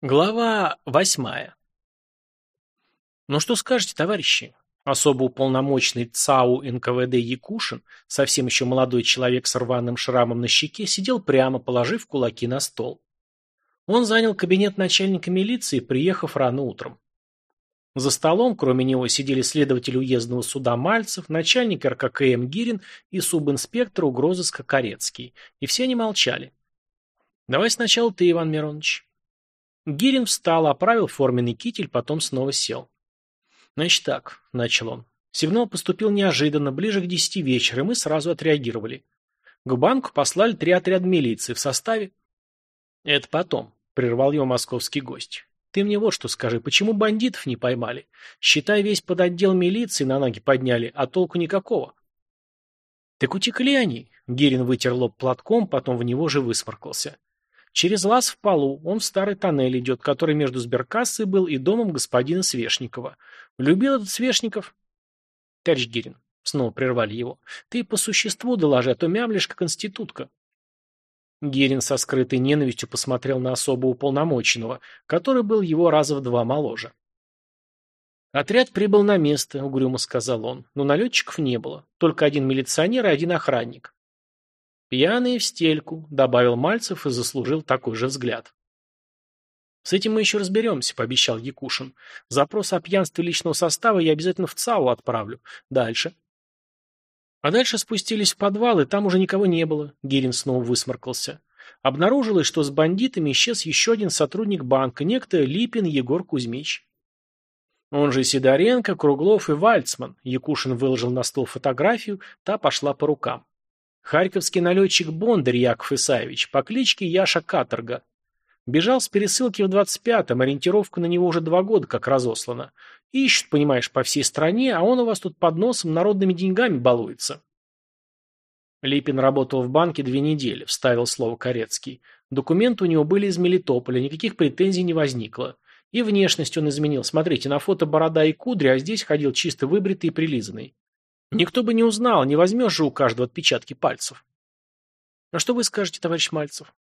Глава восьмая. Ну что скажете, товарищи? Особо уполномоченный ЦАУ НКВД Якушин, совсем еще молодой человек с рваным шрамом на щеке, сидел прямо, положив кулаки на стол. Он занял кабинет начальника милиции, приехав рано утром. За столом, кроме него, сидели следователь уездного суда Мальцев, начальник РККМ Гирин и субинспектор угрозыска Корецкий. И все они молчали. Давай сначала ты, Иван Миронович. Гирин встал, оправил форменный китель, потом снова сел. «Значит так», — начал он. Сигнал поступил неожиданно, ближе к десяти вечера, и мы сразу отреагировали. К банку послали три отряда милиции в составе... «Это потом», — прервал его московский гость. «Ты мне вот что скажи, почему бандитов не поймали? Считай, весь под отдел милиции на ноги подняли, а толку никакого». «Так утекли они», — Гирин вытер лоб платком, потом в него же высморкался. Через лаз в полу он в старый тоннель идет, который между сберкассой был и домом господина Свешникова. Любил этот Свешников? Товарищ Гирин, снова прервали его, ты по существу доложи, а то мямлишь, как институтка. Гирин со скрытой ненавистью посмотрел на особо уполномоченного, который был его раза в два моложе. «Отряд прибыл на место», — угрюмо сказал он, — «но налетчиков не было. Только один милиционер и один охранник. «Пьяные в стельку», — добавил Мальцев и заслужил такой же взгляд. «С этим мы еще разберемся», — пообещал Якушин. «Запрос о пьянстве личного состава я обязательно в ЦАУ отправлю. Дальше». А дальше спустились в подвал, и там уже никого не было. Гирин снова высморкался. Обнаружилось, что с бандитами исчез еще один сотрудник банка, некто Липин Егор Кузьмич. Он же Сидоренко, Круглов и Вальцман. Якушин выложил на стол фотографию, та пошла по рукам. Харьковский налетчик Бондарь Яков Исаевич по кличке Яша Каторга. Бежал с пересылки в 25-м, ориентировка на него уже два года как разослана. Ищут, понимаешь, по всей стране, а он у вас тут под носом народными деньгами балуется. Липин работал в банке две недели, вставил слово Корецкий. Документы у него были из Мелитополя, никаких претензий не возникло. И внешность он изменил. Смотрите, на фото борода и кудри, а здесь ходил чисто выбритый и прилизанный. Никто бы не узнал, не возьмешь же у каждого отпечатки пальцев. А что вы скажете, товарищ Мальцев?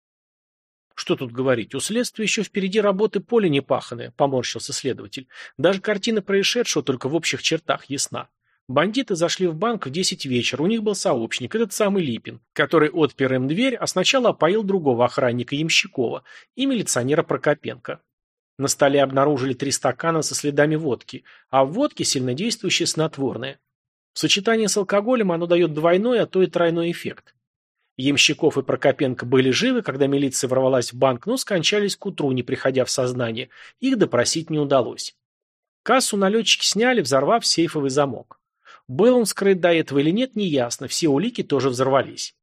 Что тут говорить, у следствия еще впереди работы поле непаханное, поморщился следователь. Даже картина происшедшего только в общих чертах ясна. Бандиты зашли в банк в 10 вечера, у них был сообщник, этот самый Липин, который отпер им дверь, а сначала опоил другого охранника Ямщикова и милиционера Прокопенко. На столе обнаружили три стакана со следами водки, а в водке сильнодействующее снотворное. В сочетании с алкоголем оно дает двойной, а то и тройной эффект. Ямщиков и Прокопенко были живы, когда милиция ворвалась в банк, но скончались к утру, не приходя в сознание. Их допросить не удалось. Кассу налетчики сняли, взорвав сейфовый замок. Был он скрыт до этого или нет, неясно, все улики тоже взорвались.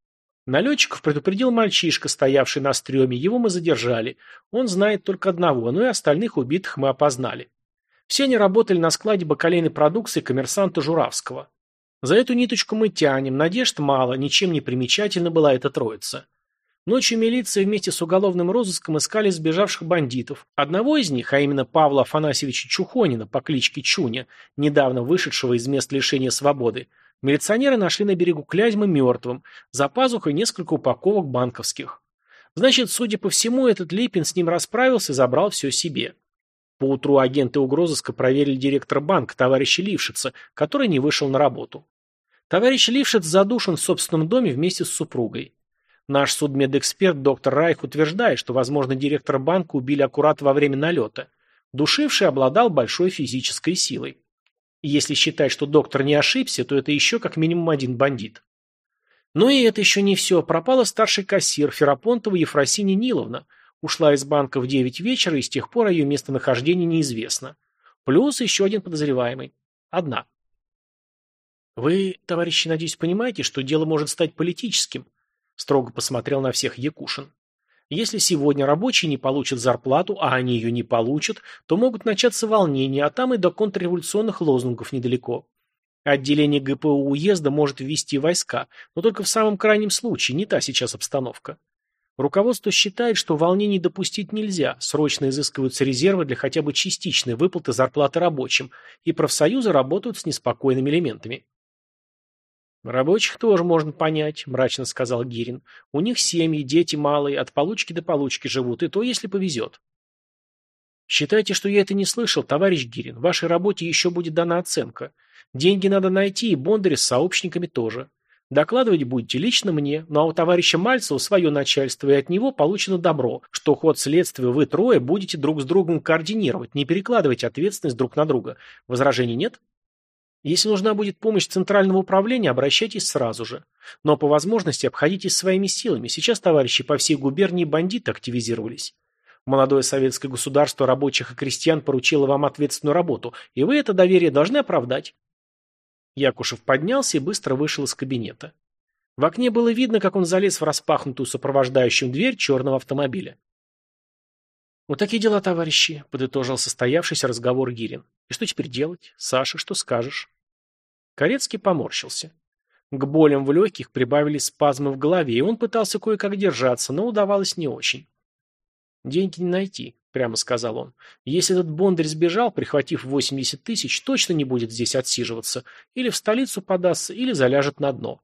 Налетчиков предупредил мальчишка, стоявший на стреме, его мы задержали. Он знает только одного, но и остальных убитых мы опознали. Все они работали на складе бакалейной продукции коммерсанта Журавского. За эту ниточку мы тянем, надежд мало, ничем не примечательна была эта троица. Ночью милиция вместе с уголовным розыском искали сбежавших бандитов. Одного из них, а именно Павла Афанасьевича Чухонина по кличке Чуня, недавно вышедшего из мест лишения свободы, милиционеры нашли на берегу Клязьмы мертвым, за пазухой несколько упаковок банковских. Значит, судя по всему, этот Липин с ним расправился и забрал все себе. Поутру агенты угрозыска проверили директора банка, товарища Лившица, который не вышел на работу. Товарищ Лившиц задушен в собственном доме вместе с супругой. Наш судмедэксперт доктор Райх утверждает, что, возможно, директора банка убили аккурат во время налета. Душивший обладал большой физической силой. Если считать, что доктор не ошибся, то это еще как минимум один бандит. Но и это еще не все. Пропала старший кассир Ферапонтова Ефросинья Ниловна. Ушла из банка в 9 вечера, и с тех пор ее местонахождение неизвестно. Плюс еще один подозреваемый. Одна. «Вы, товарищи, надеюсь, понимаете, что дело может стать политическим?» Строго посмотрел на всех Якушин. «Если сегодня рабочие не получат зарплату, а они ее не получат, то могут начаться волнения, а там и до контрреволюционных лозунгов недалеко. Отделение ГПУ уезда может ввести войска, но только в самом крайнем случае, не та сейчас обстановка. Руководство считает, что волнений допустить нельзя, срочно изыскиваются резервы для хотя бы частичной выплаты зарплаты рабочим, и профсоюзы работают с неспокойными элементами. «Рабочих тоже можно понять», – мрачно сказал Гирин. «У них семьи, дети малые, от получки до получки живут, и то, если повезет». Считайте, что я это не слышал, товарищ Гирин. Вашей работе еще будет дана оценка. Деньги надо найти, и Бондаря с сообщниками тоже. Докладывать будете лично мне, но у товарища Мальцева свое начальство, и от него получено добро, что ход следствия вы трое будете друг с другом координировать, не перекладывать ответственность друг на друга. Возражений нет? Если нужна будет помощь Центрального управления, обращайтесь сразу же. Но по возможности обходитесь своими силами. Сейчас, товарищи, по всей губернии бандиты активизировались. Молодое советское государство рабочих и крестьян поручило вам ответственную работу, и вы это доверие должны оправдать. Якушев поднялся и быстро вышел из кабинета. В окне было видно, как он залез в распахнутую сопровождающую дверь черного автомобиля. «Вот такие дела, товарищи», — подытожил состоявшийся разговор Гирин. «И что теперь делать? Саша, что скажешь?» Корецкий поморщился. К болям в легких прибавились спазмы в голове, и он пытался кое-как держаться, но удавалось не очень. «Деньги не найти», — прямо сказал он. «Если этот Бондарь сбежал, прихватив 80 тысяч, точно не будет здесь отсиживаться. Или в столицу подастся, или заляжет на дно.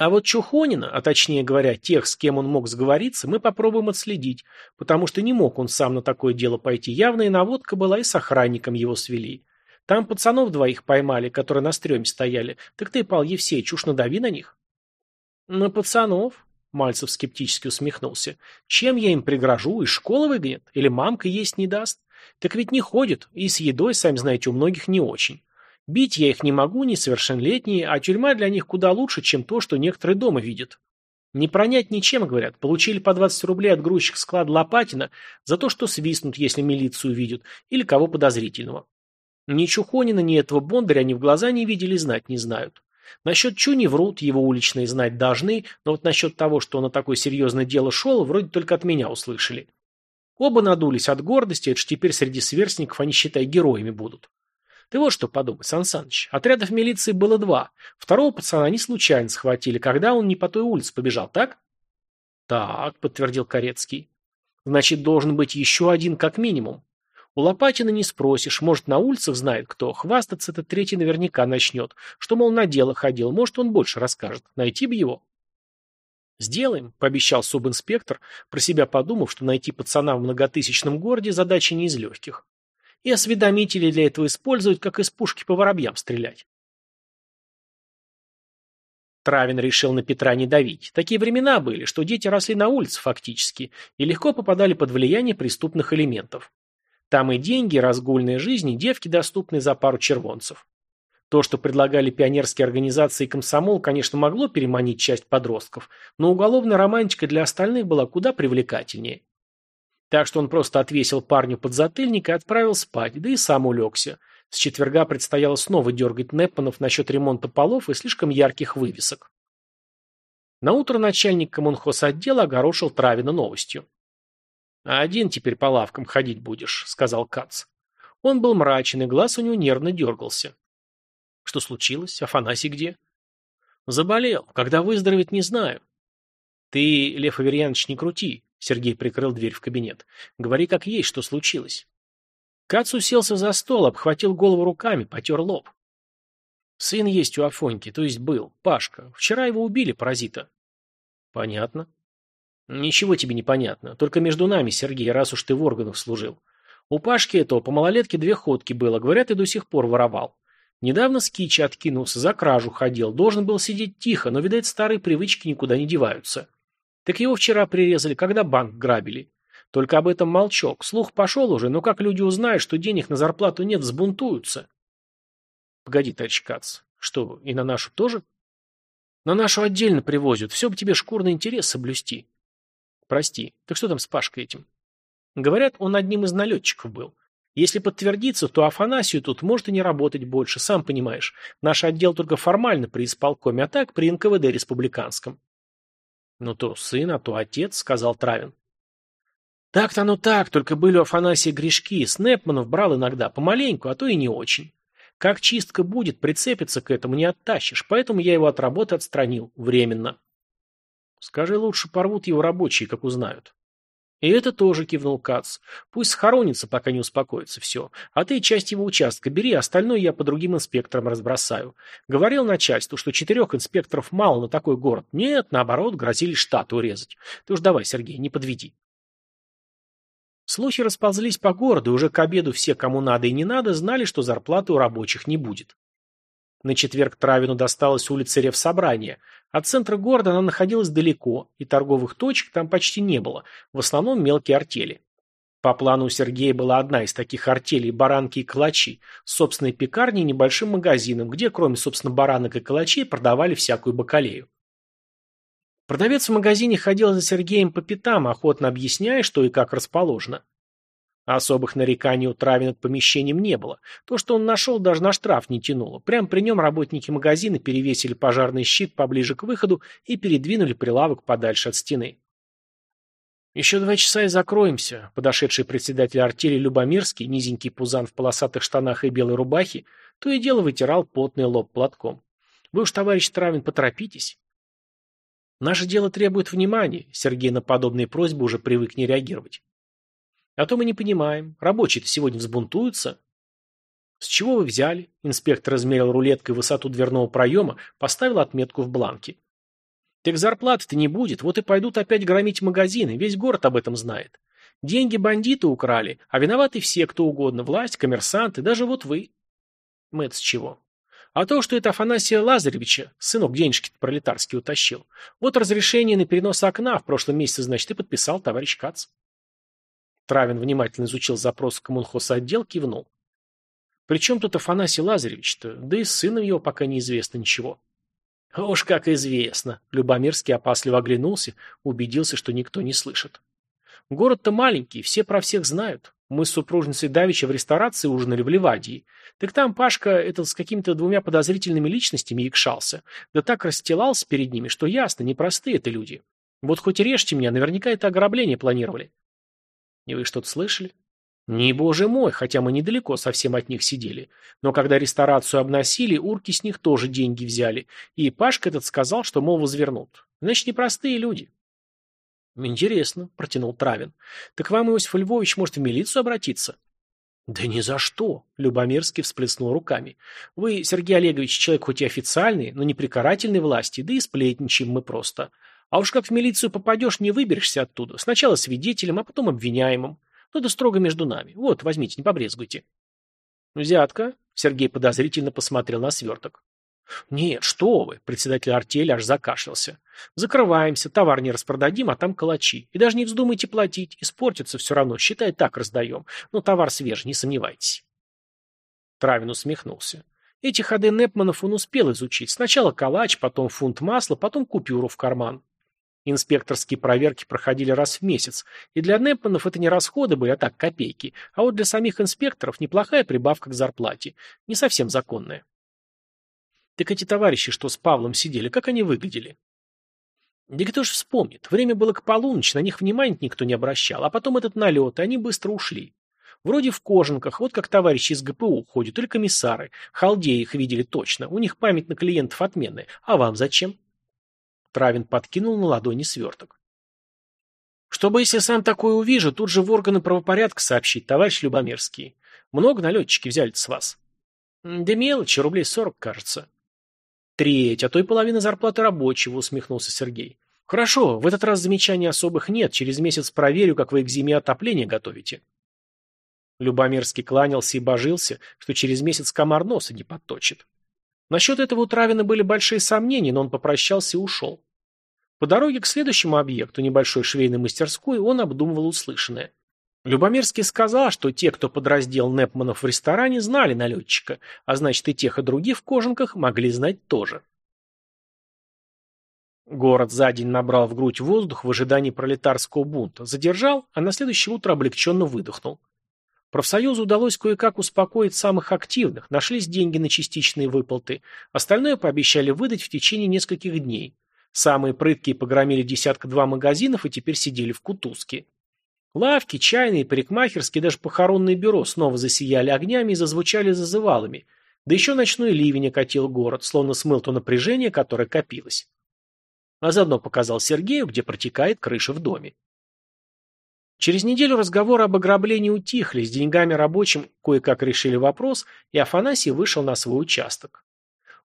А вот Чухонина, а точнее говоря, тех, с кем он мог сговориться, мы попробуем отследить, потому что не мог он сам на такое дело пойти. Явная наводка была, и с охранником его свели. Там пацанов двоих поймали, которые на стреме стояли. Так ты, Павел Евсеич, уж надави на них. На пацанов? Мальцев скептически усмехнулся. Чем я им пригрожу? Из школы выгонят? Или мамка есть не даст? Так ведь не ходят, и с едой, сами знаете, у многих не очень. Бить я их не могу, несовершеннолетние, а тюрьма для них куда лучше, чем то, что некоторые дома видят. Не пронять ничем, говорят. Получили по 20 рублей от грузчика склада Лопатина за то, что свистнут, если милицию видят, или кого подозрительного. Ни Чухонина, ни этого Бондаря они в глаза не видели, знать не знают. Насчет Чу не врут, его уличные знать должны, но вот насчет того, что он на такое серьезное дело шел, вроде только от меня услышали. Оба надулись от гордости, это ж теперь среди сверстников они, считай, героями будут. Ты вот что подумай, Сан. Отрядов милиции было два. Второго пацана они случайно схватили, когда он не по той улице побежал, так? Так, подтвердил Корецкий. Значит, должен быть еще один как минимум. У Лопатина не спросишь, может, на улицах знает кто. Хвастаться этот третий наверняка начнет. Что, мол, на дело ходил, может, он больше расскажет. Найти бы его. «Сделаем», — пообещал субинспектор, про себя подумав, что найти пацана в многотысячном городе задача не из легких и осведомители для этого использовать, как из пушки по воробьям стрелять. Травин решил на Петра не давить. Такие времена были, что дети росли на улице фактически и легко попадали под влияние преступных элементов. Там и деньги, и разгульная жизнь, и девки, доступные за пару червонцев. То, что предлагали пионерские организации и комсомол, конечно, могло переманить часть подростков, но уголовная романтика для остальных была куда привлекательнее. Так что он просто отвесил парню подзатыльник и отправил спать, да и сам улегся. С четверга предстояло снова дергать Непманов насчет ремонта полов и слишком ярких вывесок. Наутро начальник коммунхозотдела огорошил Травина новостью. «А один теперь по лавкам ходить будешь», — сказал Кац. Он был мрачен, и глаз у него нервно дергался. «Что случилось? Афанасий где?» «Заболел. Когда выздоровеет, не знаю». «Ты, Лев Аверьянович, не крути. Сергей прикрыл дверь в кабинет. «Говори как есть, что случилось». Кац уселся за стол, обхватил голову руками, потер лоб. «Сын есть у Афоньки, то есть был, Пашка. Вчера его убили, паразита». «Понятно». «Ничего тебе не понятно. Только между нами, Сергей, раз уж ты в органах служил. У Пашки этого по малолетке две ходки было, говорят, и до сих пор воровал. Недавно с кичи откинулся, за кражу ходил, должен был сидеть тихо, но, видать, старые привычки никуда не деваются. Так его вчера прирезали, когда банк грабили. Только об этом молчок. Слух пошел уже, но как люди узнают, что денег на зарплату нет, взбунтуются. Погоди, товарищ Кац, что, и на нашу тоже? На нашу отдельно привозят, все бы тебе шкурный интерес соблюсти. Прости, так что там с Пашкой этим? Говорят, он одним из налетчиков был. Если подтвердится, то Афанасию тут может и не работать больше, сам понимаешь. Наш отдел только формально при исполкоме, а так при НКВД республиканском. «Ну то сын, а то отец», — сказал Травин. «Так-то оно так, только были у Афанасия грешки. Снепманов брал иногда, помаленьку, а то и не очень. Как чистка будет, прицепиться к этому не оттащишь, поэтому я его от работы отстранил, временно». «Скажи лучше, порвут его рабочие, как узнают». «И это тоже», — кивнул Кац. «Пусть схоронится, пока не успокоится все. А ты часть его участка бери, остальное я по другим инспекторам разбросаю. Говорил начальству, что четырех инспекторов мало на такой город. Нет, наоборот, грозили штат урезать. Ты уж давай, Сергей, не подведи». Слухи расползлись по городу, и уже к обеду все, кому надо и не надо, знали, что зарплаты у рабочих не будет. На четверг Травину досталась улица Ревсобрания. От центра города она находилась далеко, и торговых точек там почти не было, в основном мелкие артели. По плану у Сергея была одна из таких артелей – баранки и калачи, собственной пекарней и небольшим магазином, где, кроме, собственно, баранок и калачей, продавали всякую бакалею. Продавец в магазине ходил за Сергеем по пятам, охотно объясняя, что и как расположено. Особых нареканий у Травина к помещениям не было. То, что он нашел, даже на штраф не тянуло. Прямо при нем работники магазина перевесили пожарный щит поближе к выходу и передвинули прилавок подальше от стены. «Еще два часа и закроемся», — подошедший председатель артели Любомирский, низенький пузан в полосатых штанах и белой рубахе, то и дело вытирал потный лоб платком. «Вы уж, товарищ Травин, поторопитесь». Наше дело требует внимания, Сергей на подобные просьбы уже привык не реагировать. А то мы не понимаем, рабочие-то сегодня взбунтуются. С чего вы взяли? Инспектор измерил рулеткой высоту дверного проема, поставил отметку в бланке. Так зарплаты-то не будет, вот и пойдут опять громить магазины, весь город об этом знает. Деньги бандиты украли, а виноваты все, кто угодно, власть, коммерсанты, даже вот вы. мы с чего? А то, что это Афанасия Лазаревича, сынок денежки пролетарский утащил. Вот разрешение на перенос окна в прошлом месяце, значит, и подписал товарищ Кац. Травин внимательно изучил запрос коммунхозотдел, кивнул. Причем тут Афанасий Лазаревич-то? Да и с сыном его пока неизвестно ничего. Уж как известно. Любомирский опасливо оглянулся, убедился, что никто не слышит. Город-то маленький, все про всех знают. Мы с супружницей Давича в ресторации ужинали в Ливадии. Так там Пашка этот с какими-то двумя подозрительными личностями якшался. Да так расстилался перед ними, что ясно, непростые это люди. Вот хоть режьте меня, наверняка это ограбление планировали. И вы что-то слышали? Не боже мой, хотя мы недалеко совсем от них сидели. Но когда ресторацию обносили, урки с них тоже деньги взяли. И Пашка этот сказал, что, мол, возвернут. Значит, непростые люди. «Интересно», — протянул Травин. «Так вам, Иосиф Львович, может в милицию обратиться?» «Да ни за что!» — Любомирский всплеснул руками. «Вы, Сергей Олегович, человек хоть и официальный, но не при карательной власти, да и сплетничаем мы просто. А уж как в милицию попадешь, не выберешься оттуда. Сначала свидетелем, а потом обвиняемым. Ну да строго между нами. Вот, возьмите, не побрезгуйте». «Взятка?» — Сергей подозрительно посмотрел на сверток. «Нет, что вы!» – председатель артели аж закашлялся. «Закрываемся, товар не распродадим, а там калачи. И даже не вздумайте платить, испортится все равно, считай, так раздаем. Но товар свежий, не сомневайтесь». Травин усмехнулся. Эти ходы Непманов он успел изучить. Сначала калач, потом фунт масла, потом купюру в карман. Инспекторские проверки проходили раз в месяц, и для Непманов это не расходы были, а так копейки, а вот для самих инспекторов неплохая прибавка к зарплате, не совсем законная. Так эти товарищи, что с Павлом сидели, как они выглядели? Да кто ж вспомнит, время было к полуночи, на них внимания никто не обращал, а потом этот налет, и они быстро ушли. Вроде в кожанках, вот как товарищи из ГПУ ходят, или комиссары. Халдеи их видели точно, у них память на клиентов отменная. А вам зачем? Травин подкинул на ладони сверток. Чтобы, если сам такое увижу, тут же в органы правопорядка сообщить, товарищ Любомерский. Много налетчики взяли с вас? Да мелочи, рублей сорок, кажется. Треть, а то и половина зарплаты рабочего, усмехнулся Сергей. Хорошо, в этот раз замечаний особых нет, через месяц проверю, как вы к зиме отопление готовите. Любомирский кланялся и божился, что через месяц комар носа не подточит. Насчет этого у Травина были большие сомнения, но он попрощался и ушел. По дороге к следующему объекту, небольшой швейной мастерской, он обдумывал услышанное. Любомирский сказал, что те, кто подраздел Непманов в ресторане, знали налетчика, а значит и тех, и других в кожанках могли знать тоже. Город за день набрал в грудь воздух в ожидании пролетарского бунта, задержал, а на следующее утро облегченно выдохнул. Профсоюзу удалось кое-как успокоить самых активных, нашлись деньги на частичные выплаты, остальное пообещали выдать в течение нескольких дней. Самые прыткие погромили десятка-два магазинов и теперь сидели в кутузке. Лавки, чайные, парикмахерские, даже похоронные бюро снова засияли огнями и зазвучали зазывалами. Да еще ночной ливень окатил город, словно смыл то напряжение, которое копилось. А заодно показал Сергею, где протекает крыша в доме. Через неделю разговоры об ограблении утихли, с деньгами рабочим кое-как решили вопрос, и Афанасий вышел на свой участок.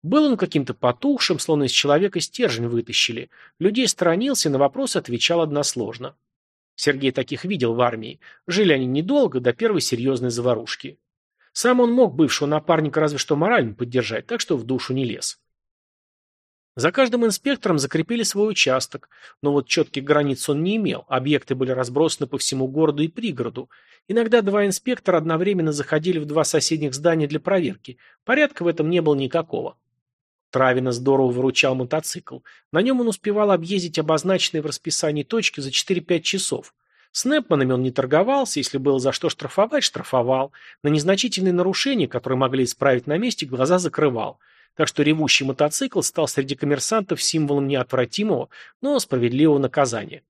Был он каким-то потухшим, словно из человека стержень вытащили. Людей сторонился на вопросы отвечал односложно. Сергей таких видел в армии. Жили они недолго, до первой серьезной заварушки. Сам он мог бывшего напарника разве что морально поддержать, так что в душу не лез. За каждым инспектором закрепили свой участок, но вот четких границ он не имел, объекты были разбросаны по всему городу и пригороду. Иногда два инспектора одновременно заходили в два соседних здания для проверки, порядка в этом не было никакого. Травина здорово выручал мотоцикл. На нем он успевал объездить обозначенные в расписании точки за 4-5 часов. С он не торговался, если было за что штрафовать, штрафовал. На незначительные нарушения, которые могли исправить на месте, глаза закрывал – так что ревущий мотоцикл стал среди коммерсантов символом неотвратимого, но справедливого наказания.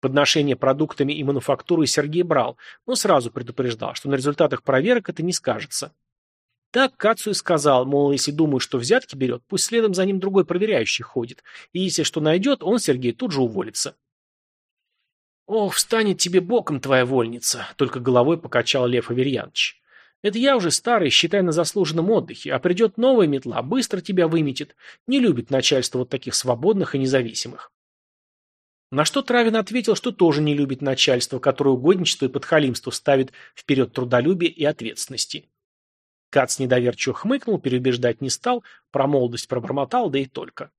Подношение продуктами и мануфактурой Сергей брал, но сразу предупреждал, что на результатах проверок это не скажется. Так Кацу и сказал, мол, если думаю, что взятки берет, пусть следом за ним другой проверяющий ходит, и если что найдет, он, Сергей, тут же уволится. «Ох, встанет тебе боком твоя вольница», — только головой покачал Лев Аверьянович. Это я уже старый, считай на заслуженном отдыхе, а придет новая метла, быстро тебя выметит. Не любит начальство вот таких свободных и независимых. На что Травин ответил, что тоже не любит начальство, которое угодничество и подхалимство ставит вперед трудолюбия и ответственности. Кац недоверчиво хмыкнул, переубеждать не стал, про молодость пробормотал, да и только.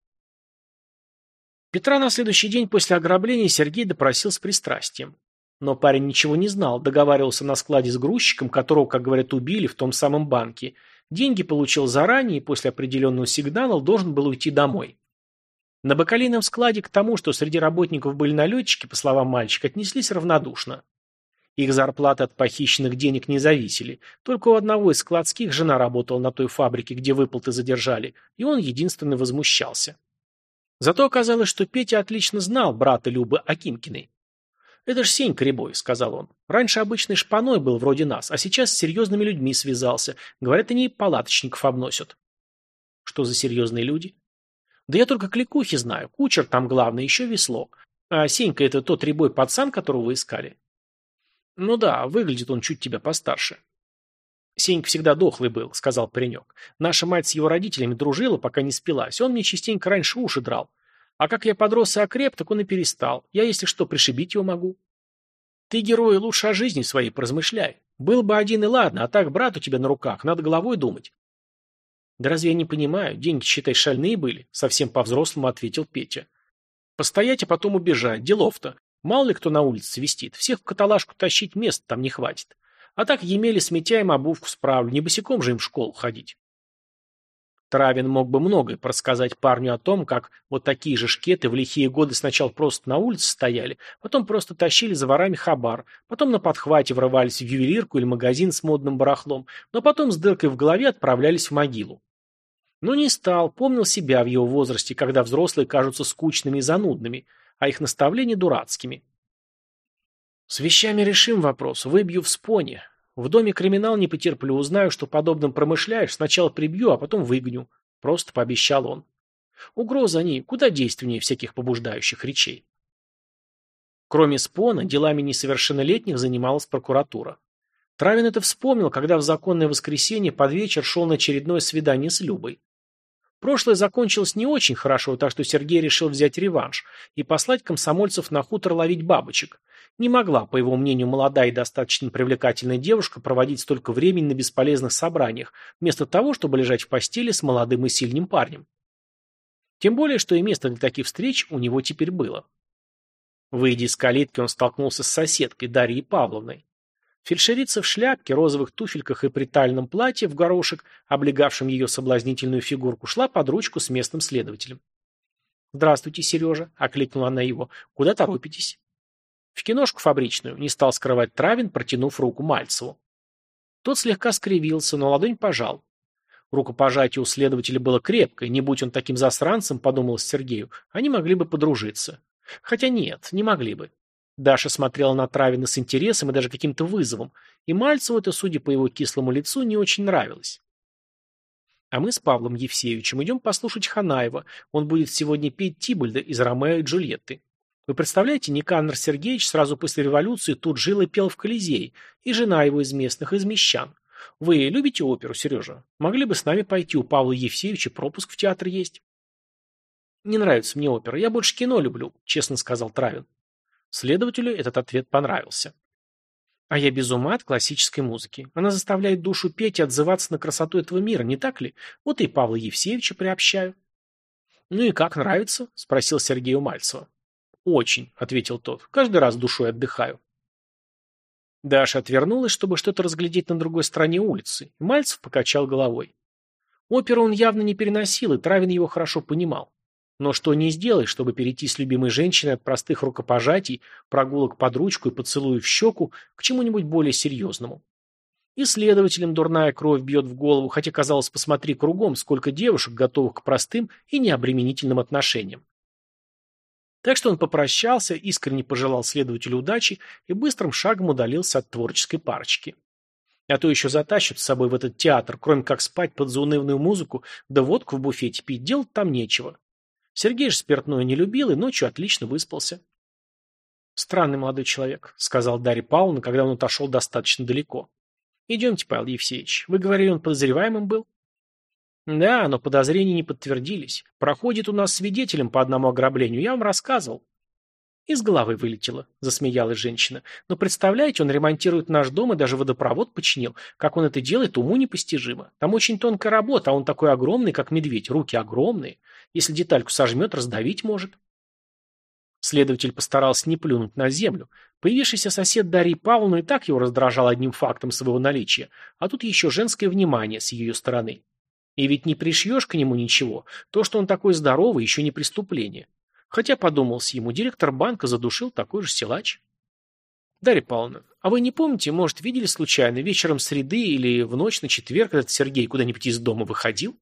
Петра на следующий день после ограбления Сергей допросил с пристрастием. Но парень ничего не знал, договаривался на складе с грузчиком, которого, как говорят, убили в том самом банке. Деньги получил заранее и после определенного сигнала должен был уйти домой. На бакалейном складе к тому, что среди работников были налетчики, по словам мальчика, отнеслись равнодушно. Их зарплаты от похищенных денег не зависели. Только у одного из складских жена работала на той фабрике, где выплаты задержали, и он единственный возмущался. Зато оказалось, что Петя отлично знал брата Любы Акимкиной. «Это ж Сенька Рябой», — сказал он. «Раньше обычный шпаной был вроде нас, а сейчас с серьезными людьми связался. Говорят, они палаточников обносят». «Что за серьезные люди?» «Да я только кликухи знаю. Кучер там главный, еще весло. А Сенька — это тот Рябой пацан, которого вы искали?» «Ну да, выглядит он чуть тебя постарше». «Сенька всегда дохлый был», — сказал паренек. «Наша мать с его родителями дружила, пока не спилась. Он мне частенько раньше уши драл. А как я подрос и окреп, так он и перестал. Я, если что, пришибить его могу. Ты, герой, лучше о жизни своей поразмышляй. Был бы один и ладно, а так брат у тебя на руках, надо головой думать. Да разве я не понимаю, деньги, считай, шальные были? Совсем по-взрослому ответил Петя. Постоять, а потом убежать, делов-то. Мало ли кто на улице свистит, всех в каталажку тащить места там не хватит. А так Емели с Митяем обувку справлю, не босиком же им в школу ходить. Травин мог бы многое просказать парню о том, как вот такие же шкеты в лихие годы сначала просто на улице стояли, потом просто тащили за ворами хабар, потом на подхвате врывались в ювелирку или магазин с модным барахлом, но потом с дыркой в голове отправлялись в могилу. Но не стал, помнил себя в его возрасте, когда взрослые кажутся скучными и занудными, а их наставления дурацкими. «С вещами решим вопрос, выбью в споне. В доме криминал не потерплю, узнаю, что подобным промышляешь, сначала прибью, а потом выгоню. Просто пообещал он. Угрозы они куда действеннее всяких побуждающих речей. Кроме спона, делами несовершеннолетних занималась прокуратура. Травин это вспомнил, когда в законное воскресенье под вечер шел на очередное свидание с Любой. Прошлое закончилось не очень хорошо, так что Сергей решил взять реванш и послать комсомольцев на хутор ловить бабочек, не могла, по его мнению, молодая и достаточно привлекательная девушка проводить столько времени на бесполезных собраниях, вместо того, чтобы лежать в постели с молодым и сильным парнем. Тем более, что и место для таких встреч у него теперь было. Выйдя из калитки, он столкнулся с соседкой Дарьей Павловной. Фельдшерица в шляпке, розовых туфельках и притальном платье в горошек, облегавшем ее соблазнительную фигурку, шла под ручку с местным следователем. «Здравствуйте, Сережа», — окликнула она его. «Куда торопитесь?» В киношку фабричную, не стал скрывать Травин, протянув руку Мальцеву. Тот слегка скривился, но ладонь пожал. Рукопожатие у следователя было крепкое, не будь он таким засранцем, подумалось Сергею, они могли бы подружиться. Хотя нет, не могли бы. Даша смотрела на Травина с интересом и даже каким-то вызовом, и Мальцеву это, судя по его кислому лицу, не очень нравилось. А мы с Павлом Евсеевичем идем послушать Ханаева. Он будет сегодня петь Тибальда из «Ромео и Джульетты». Вы представляете, Никанор Сергеевич сразу после революции тут жил и пел в Колизее, и жена его из местных, из мещан. Вы любите оперу, Сережа? Могли бы с нами пойти, у Павла Евсеевича пропуск в театр есть. Не нравится мне опера, я больше кино люблю, честно сказал Травин. Следователю этот ответ понравился. А я без ума от классической музыки. Она заставляет душу петь и отзываться на красоту этого мира, не так ли? Вот и Павла Евсеевича приобщаю. «Ну и как, нравится?» – спросил Сергей у Мальцева. «Очень», – ответил тот. «Каждый раз душой отдыхаю». Даша отвернулась, чтобы что-то разглядеть на другой стороне улицы, Мальцев покачал головой. Оперу он явно не переносил, и Травин его хорошо понимал. Но что не сделаешь, чтобы перейти с любимой женщиной от простых рукопожатий, прогулок под ручку и поцелуев в щеку к чему-нибудь более серьезному. И дурная кровь бьет в голову, хотя, казалось, посмотри кругом, сколько девушек, готовых к простым и необременительным отношениям. Так что он попрощался, искренне пожелал следователю удачи и быстрым шагом удалился от творческой парочки. А то еще затащат с собой в этот театр, кроме как спать под заунывную музыку, да водку в буфете пить, делать там нечего. Сергей же спиртное не любил и ночью отлично выспался. «Странный молодой человек», — сказал Дарья Павловна, когда он отошел достаточно далеко. «Идемте, Павел Евсеевич. Вы говорили, он подозреваемым был?» «Да, но подозрения не подтвердились. Проходит у нас свидетелем по одному ограблению. Я вам рассказывал». «Из головы вылетело», — засмеялась женщина. «Но представляете, он ремонтирует наш дом и даже водопровод починил. Как он это делает, уму непостижимо. Там очень тонкая работа, а он такой огромный, как медведь. Руки огромные. Если детальку сожмет, раздавить может». Следователь постарался не плюнуть на землю. Появившийся сосед Дарьи Павловны и так его раздражал одним фактом своего наличия, а тут еще женское внимание с ее стороны. И ведь не пришьешь к нему ничего. То, что он такой здоровый, еще не преступление. Хотя, подумалось ему, директор банка задушил такой же силач. Дарья Павловна, а вы не помните, может, видели случайно, вечером среды или в ночь на четверг этот Сергей куда-нибудь из дома выходил?